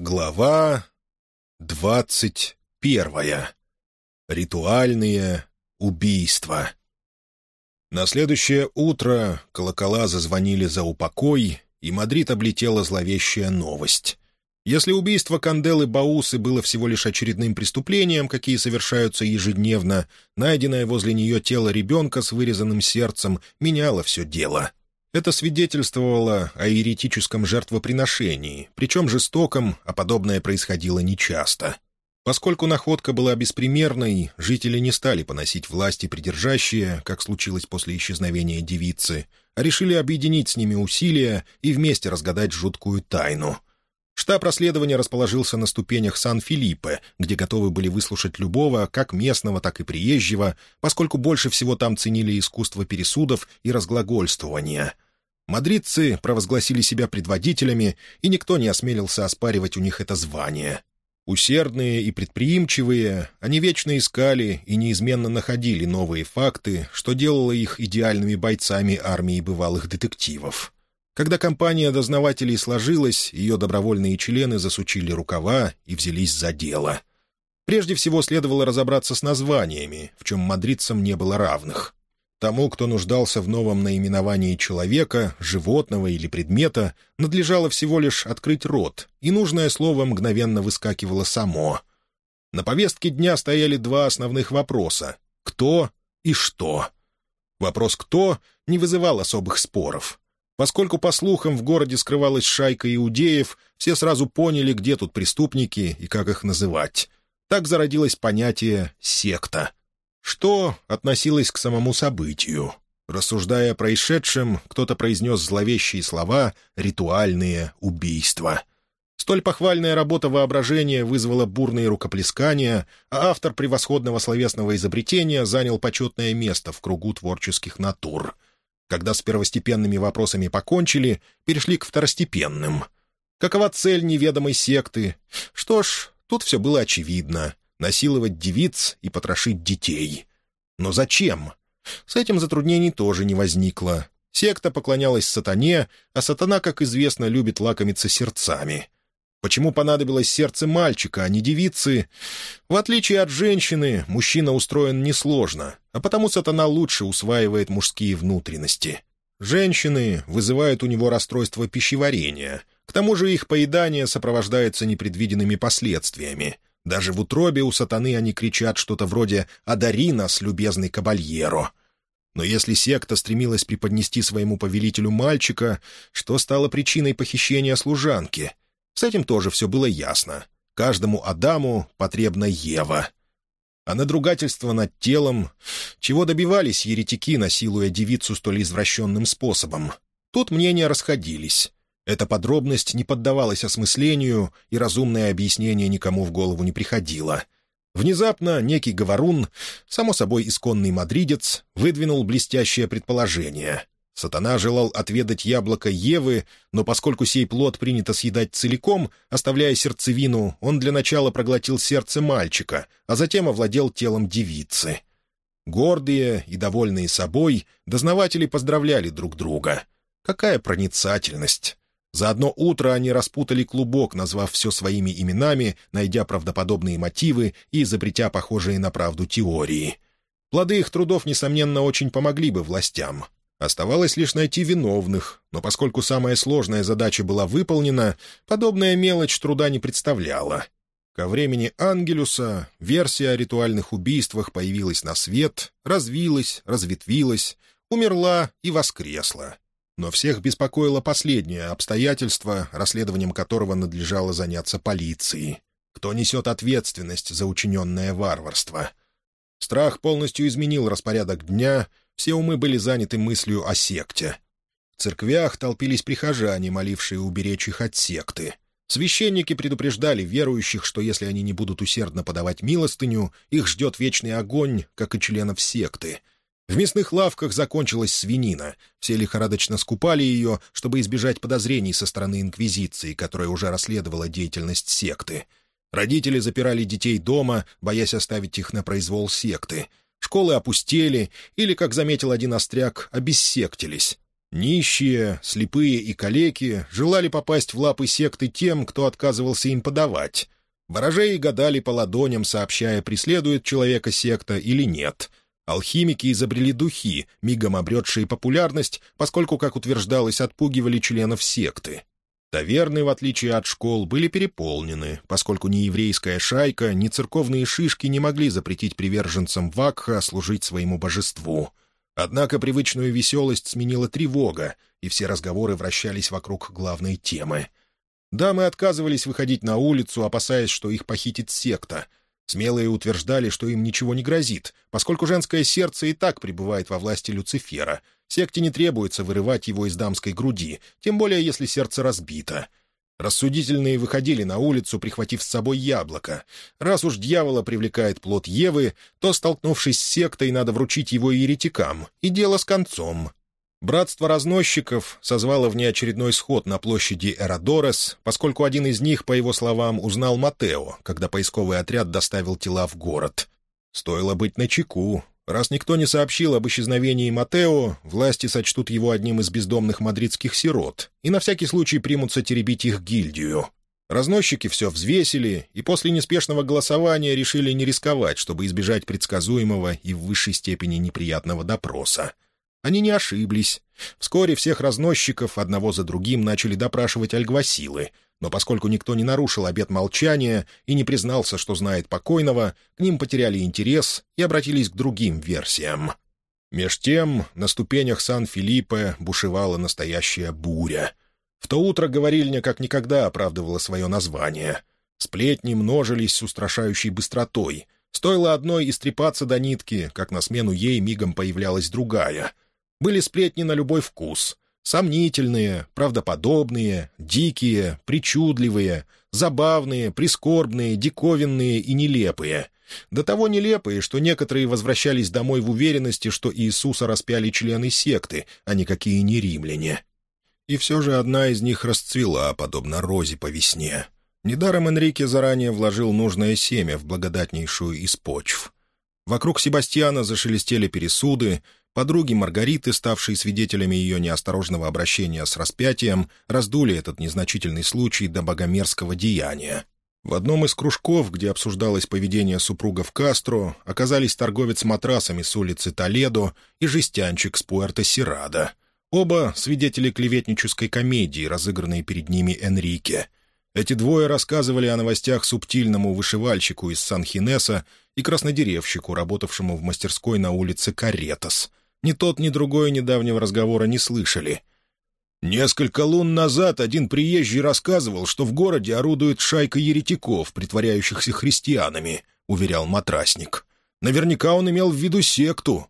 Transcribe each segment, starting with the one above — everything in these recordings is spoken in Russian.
Глава двадцать первая. Ритуальные убийства. На следующее утро колокола зазвонили за упокой, и Мадрид облетела зловещая новость. Если убийство Канделы Баусы было всего лишь очередным преступлением, какие совершаются ежедневно, найденное возле нее тело ребенка с вырезанным сердцем меняло все дело — это свидетельствовало о еретическом жертвоприношении, причем жестоком, а подобное происходило нечасто. Поскольку находка была беспримерной, жители не стали поносить власти придержащие, как случилось после исчезновения девицы, а решили объединить с ними усилия и вместе разгадать жуткую тайну. Штаб расследования расположился на ступенях Сан-Филиппе, где готовы были выслушать любого, как местного, так и приезжего, поскольку больше всего там ценили искусство пересудов и разглагольствования — Мадридцы провозгласили себя предводителями, и никто не осмелился оспаривать у них это звание. Усердные и предприимчивые, они вечно искали и неизменно находили новые факты, что делало их идеальными бойцами армии бывалых детективов. Когда компания дознавателей сложилась, ее добровольные члены засучили рукава и взялись за дело. Прежде всего следовало разобраться с названиями, в чем мадридцам не было равных. Тому, кто нуждался в новом наименовании человека, животного или предмета, надлежало всего лишь открыть рот, и нужное слово мгновенно выскакивало само. На повестке дня стояли два основных вопроса — кто и что. Вопрос «кто» не вызывал особых споров. Поскольку, по слухам, в городе скрывалась шайка иудеев, все сразу поняли, где тут преступники и как их называть. Так зародилось понятие «секта» что относилось к самому событию. Рассуждая о происшедшем, кто-то произнес зловещие слова «ритуальные убийства». Столь похвальная работа воображения вызвала бурные рукоплескания, а автор превосходного словесного изобретения занял почетное место в кругу творческих натур. Когда с первостепенными вопросами покончили, перешли к второстепенным. Какова цель неведомой секты? Что ж, тут все было очевидно насиловать девиц и потрошить детей. Но зачем? С этим затруднений тоже не возникло. Секта поклонялась сатане, а сатана, как известно, любит лакомиться сердцами. Почему понадобилось сердце мальчика, а не девицы? В отличие от женщины, мужчина устроен несложно, а потому сатана лучше усваивает мужские внутренности. Женщины вызывают у него расстройство пищеварения. К тому же их поедание сопровождается непредвиденными последствиями. Даже в утробе у сатаны они кричат что-то вроде «Одари нас, любезный кабальеро!». Но если секта стремилась преподнести своему повелителю мальчика, что стало причиной похищения служанки? С этим тоже все было ясно. Каждому Адаму потребна Ева. А надругательство над телом... Чего добивались еретики, насилуя девицу столь извращенным способом? Тут мнения расходились. Эта подробность не поддавалась осмыслению, и разумное объяснение никому в голову не приходило. Внезапно некий говорун, само собой исконный мадридец, выдвинул блестящее предположение. Сатана желал отведать яблоко Евы, но поскольку сей плод принято съедать целиком, оставляя сердцевину, он для начала проглотил сердце мальчика, а затем овладел телом девицы. Гордые и довольные собой, дознаватели поздравляли друг друга. Какая проницательность! За одно утро они распутали клубок, назвав все своими именами, найдя правдоподобные мотивы и изобретя похожие на правду теории. Плоды их трудов, несомненно, очень помогли бы властям. Оставалось лишь найти виновных, но поскольку самая сложная задача была выполнена, подобная мелочь труда не представляла. Ко времени Ангелюса версия о ритуальных убийствах появилась на свет, развилась, разветвилась, умерла и воскресла. Но всех беспокоило последнее обстоятельство, расследованием которого надлежало заняться полиции. Кто несет ответственность за учиненное варварство? Страх полностью изменил распорядок дня, все умы были заняты мыслью о секте. В церквях толпились прихожане, молившие уберечь их от секты. Священники предупреждали верующих, что если они не будут усердно подавать милостыню, их ждет вечный огонь, как и членов секты — в мясных лавках закончилась свинина. Все лихорадочно скупали ее, чтобы избежать подозрений со стороны Инквизиции, которая уже расследовала деятельность секты. Родители запирали детей дома, боясь оставить их на произвол секты. Школы опустели или, как заметил один остряк, обессектились. Нищие, слепые и калеки желали попасть в лапы секты тем, кто отказывался им подавать. Ворожеи гадали по ладоням, сообщая, преследует человека секта или нет. Алхимики изобрели духи, мигом обретшие популярность, поскольку, как утверждалось, отпугивали членов секты. Таверны, в отличие от школ, были переполнены, поскольку ни еврейская шайка, ни церковные шишки не могли запретить приверженцам Вакха служить своему божеству. Однако привычную веселость сменила тревога, и все разговоры вращались вокруг главной темы. Дамы отказывались выходить на улицу, опасаясь, что их похитит секта. Смелые утверждали, что им ничего не грозит, поскольку женское сердце и так пребывает во власти Люцифера — Секте не требуется вырывать его из дамской груди, тем более если сердце разбито. Рассудительные выходили на улицу, прихватив с собой яблоко. Раз уж дьявола привлекает плод Евы, то, столкнувшись с сектой, надо вручить его еретикам, и дело с концом. Братство разносчиков созвало внеочередной сход на площади Эрадорес, поскольку один из них, по его словам, узнал Матео, когда поисковый отряд доставил тела в город. Стоило быть начеку, Раз никто не сообщил об исчезновении Матео, власти сочтут его одним из бездомных мадридских сирот и на всякий случай примутся теребить их гильдию. Разносчики все взвесили и после неспешного голосования решили не рисковать, чтобы избежать предсказуемого и в высшей степени неприятного допроса. Они не ошиблись. Вскоре всех разносчиков одного за другим начали допрашивать альгвасилы — но поскольку никто не нарушил обет молчания и не признался, что знает покойного, к ним потеряли интерес и обратились к другим версиям. Меж тем на ступенях Сан-Филиппе бушевала настоящая буря. В то утро говорильня как никогда оправдывала свое название. Сплетни множились с устрашающей быстротой. Стоило одной истрепаться до нитки, как на смену ей мигом появлялась другая. Были сплетни на любой вкус — Сомнительные, правдоподобные, дикие, причудливые, забавные, прискорбные, диковинные и нелепые. До того нелепые, что некоторые возвращались домой в уверенности, что Иисуса распяли члены секты, а никакие не римляне. И все же одна из них расцвела, подобно розе по весне. Недаром Энрике заранее вложил нужное семя в благодатнейшую из почв. Вокруг Себастьяна зашелестели пересуды, Подруги Маргариты, ставшие свидетелями ее неосторожного обращения с распятием, раздули этот незначительный случай до богомерзкого деяния. В одном из кружков, где обсуждалось поведение супругов Кастро, оказались торговец матрасами с улицы Толедо и жестянчик с Пуэрто-Сирада. Оба — свидетели клеветнической комедии, разыгранной перед ними Энрике. Эти двое рассказывали о новостях субтильному вышивальщику из Сан-Хинеса и краснодеревщику, работавшему в мастерской на улице Каретас. Ни тот, ни другой недавнего разговора не слышали. Несколько лун назад один приезжий рассказывал, что в городе орудует шайка еретиков, притворяющихся христианами, — уверял матрасник. Наверняка он имел в виду секту.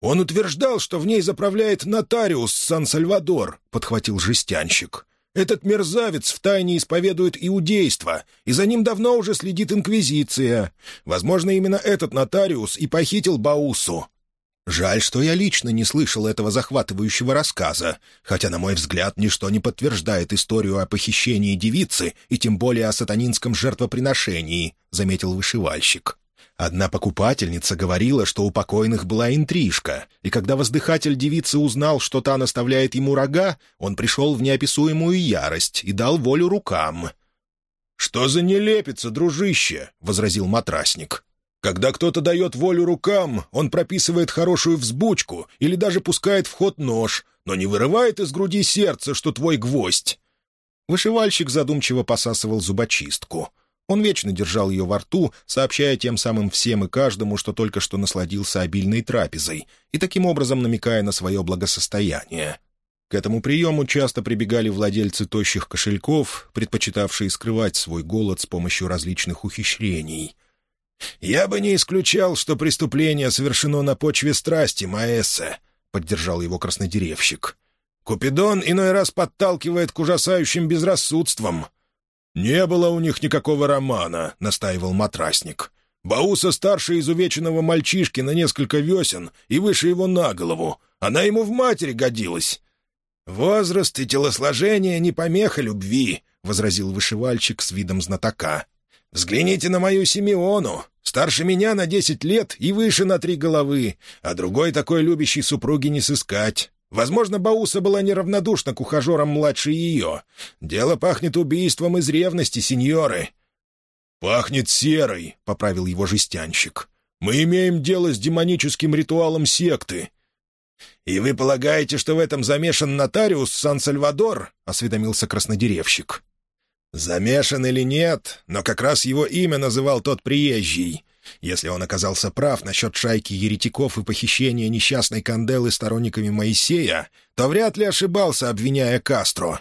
«Он утверждал, что в ней заправляет нотариус Сан-Сальвадор», — подхватил жестянщик. «Этот мерзавец втайне исповедует иудейство, и за ним давно уже следит инквизиция. Возможно, именно этот нотариус и похитил Баусу. Жаль, что я лично не слышал этого захватывающего рассказа, хотя, на мой взгляд, ничто не подтверждает историю о похищении девицы и тем более о сатанинском жертвоприношении», — заметил вышивальщик. Одна покупательница говорила, что у покойных была интрижка, и когда воздыхатель девицы узнал, что та наставляет ему рога, он пришел в неописуемую ярость и дал волю рукам. «Что за нелепица, дружище?» — возразил матрасник. Когда кто-то дает волю рукам, он прописывает хорошую взбучку или даже пускает в ход нож, но не вырывает из груди сердце, что твой гвоздь. Вышивальщик задумчиво посасывал зубочистку. Он вечно держал ее во рту, сообщая тем самым всем и каждому, что только что насладился обильной трапезой, и таким образом намекая на свое благосостояние. К этому приему часто прибегали владельцы тощих кошельков, предпочитавшие скрывать свой голод с помощью различных ухищрений — «Я бы не исключал, что преступление совершено на почве страсти, Маэссе», — поддержал его краснодеревщик. «Купидон иной раз подталкивает к ужасающим безрассудствам». «Не было у них никакого романа», — настаивал матрасник. «Бауса старше изувеченного мальчишки на несколько весен и выше его на голову. Она ему в матери годилась». «Возраст и телосложение не помеха любви», — возразил вышивальщик с видом знатока. Взгляните на мою Симеону. Старше меня на десять лет и выше на три головы, а другой такой любящей супруги не сыскать. Возможно, Бауса была неравнодушна к ухажерам младше ее. Дело пахнет убийством из ревности, сеньоры». «Пахнет серой», — поправил его жестянщик. «Мы имеем дело с демоническим ритуалом секты». «И вы полагаете, что в этом замешан нотариус Сан-Сальвадор?» — осведомился краснодеревщик. «Замешан или нет, но как раз его имя называл тот приезжий. Если он оказался прав насчет шайки еретиков и похищения несчастной Канделы сторонниками Моисея, то вряд ли ошибался, обвиняя Кастро.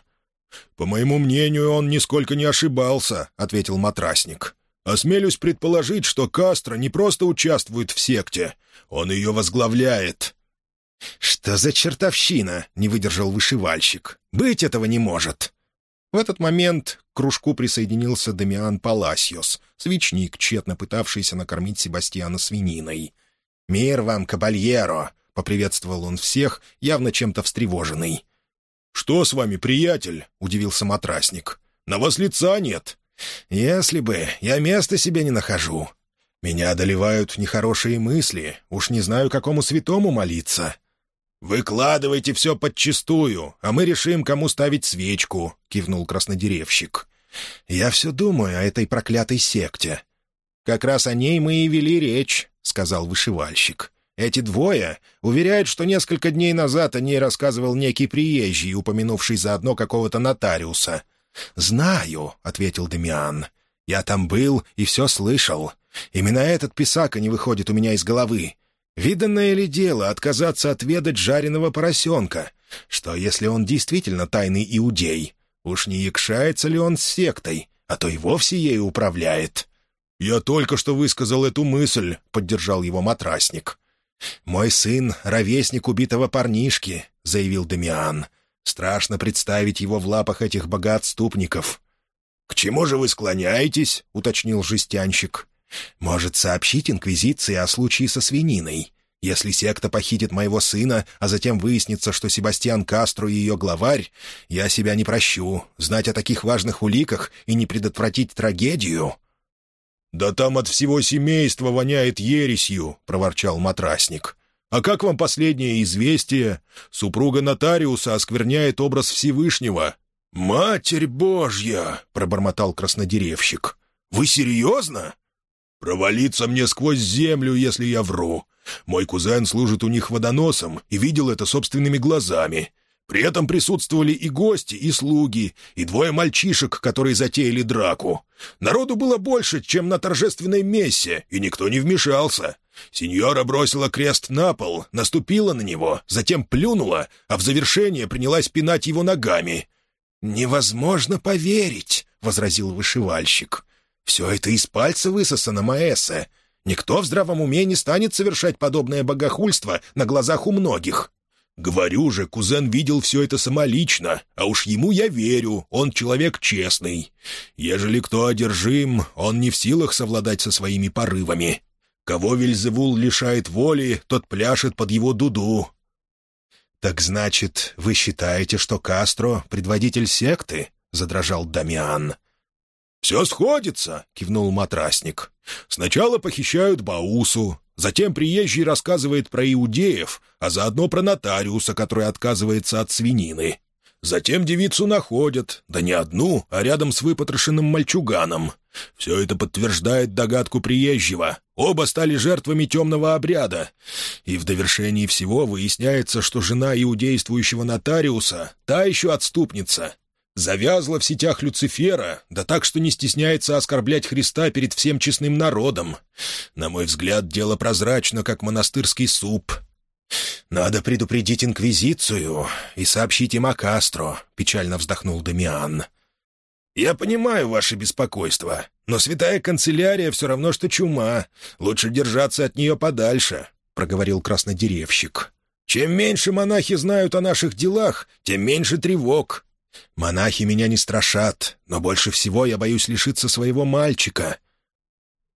«По моему мнению, он нисколько не ошибался», — ответил матрасник. «Осмелюсь предположить, что Кастро не просто участвует в секте, он ее возглавляет». «Что за чертовщина?» — не выдержал вышивальщик. «Быть этого не может». В этот момент к кружку присоединился Дамиан Паласиос, свечник, тщетно пытавшийся накормить Себастьяна свининой. «Мир вам, кабальеро!» — поприветствовал он всех, явно чем-то встревоженный. «Что с вами, приятель?» — удивился матрасник. «На вас лица нет». «Если бы. Я места себе не нахожу. Меня одолевают нехорошие мысли. Уж не знаю, какому святому молиться». «Выкладывайте все подчистую, а мы решим, кому ставить свечку», — кивнул краснодеревщик. «Я все думаю о этой проклятой секте». «Как раз о ней мы и вели речь», — сказал вышивальщик. «Эти двое уверяют, что несколько дней назад о ней рассказывал некий приезжий, упомянувший заодно какого-то нотариуса». «Знаю», — ответил Демиан. «Я там был и все слышал. Именно этот писака не выходит у меня из головы. Виданное ли дело отказаться отведать жареного поросенка? Что, если он действительно тайный иудей? Уж не якшается ли он с сектой, а то и вовсе ею управляет? «Я только что высказал эту мысль», — поддержал его матрасник. «Мой сын — ровесник убитого парнишки», — заявил Дамиан. «Страшно представить его в лапах этих богоотступников». «К чему же вы склоняетесь?» — уточнил жестянщик. Может сообщить Инквизиции о случае со свининой. Если секта похитит моего сына, а затем выяснится, что Себастьян Кастро ее главарь, я себя не прощу. Знать о таких важных уликах и не предотвратить трагедию...» «Да там от всего семейства воняет ересью», — проворчал матрасник. «А как вам последнее известие? Супруга нотариуса оскверняет образ Всевышнего». «Матерь Божья!» — пробормотал краснодеревщик. «Вы серьезно?» «Провалиться мне сквозь землю, если я вру. Мой кузен служит у них водоносом и видел это собственными глазами. При этом присутствовали и гости, и слуги, и двое мальчишек, которые затеяли драку. Народу было больше, чем на торжественной мессе, и никто не вмешался. Сеньора бросила крест на пол, наступила на него, затем плюнула, а в завершение принялась пинать его ногами. «Невозможно поверить», — возразил вышивальщик. Все это из пальца высосано, Маэссе. Никто в здравом уме не станет совершать подобное богохульство на глазах у многих. Говорю же, кузен видел все это самолично, а уж ему я верю, он человек честный. Ежели кто одержим, он не в силах совладать со своими порывами. Кого Вельзевул лишает воли, тот пляшет под его дуду. «Так значит, вы считаете, что Кастро — предводитель секты?» — задрожал Дамиан. «Все сходится», — кивнул матрасник. «Сначала похищают Баусу, затем приезжий рассказывает про иудеев, а заодно про нотариуса, который отказывается от свинины. Затем девицу находят, да не одну, а рядом с выпотрошенным мальчуганом. Все это подтверждает догадку приезжего. Оба стали жертвами темного обряда. И в довершении всего выясняется, что жена иудействующего нотариуса — та еще отступница, Завязла в сетях Люцифера, да так, что не стесняется оскорблять Христа перед всем честным народом. На мой взгляд, дело прозрачно, как монастырский суп. «Надо предупредить Инквизицию и сообщить им о Кастро», — печально вздохнул Дамиан. «Я понимаю ваше беспокойство, но святая канцелярия все равно, что чума. Лучше держаться от нее подальше», — проговорил краснодеревщик. «Чем меньше монахи знают о наших делах, тем меньше тревог. Монахи меня не страшат, но больше всего я боюсь лишиться своего мальчика».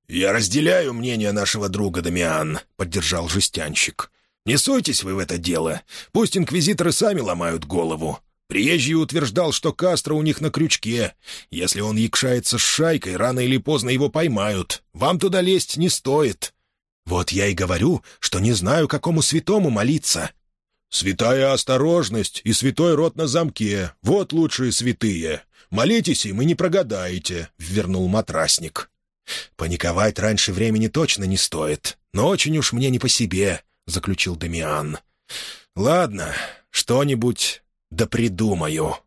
«Я разделяю мнение нашего друга Дамиан», — поддержал жестянщик. «Не суйтесь вы в это дело. Пусть инквизиторы сами ломают голову. Приезжий утверждал, что Кастро у них на крючке. Если он якшается с шайкой, рано или поздно его поймают. Вам туда лезть не стоит». «Вот я и говорю, что не знаю, какому святому молиться». «Святая осторожность и святой рот на замке — вот лучшие святые. Молитесь им и не прогадаете», — вернул матрасник. «Паниковать раньше времени точно не стоит, но очень уж мне не по себе», — заключил Дамиан. «Ладно, что-нибудь да придумаю».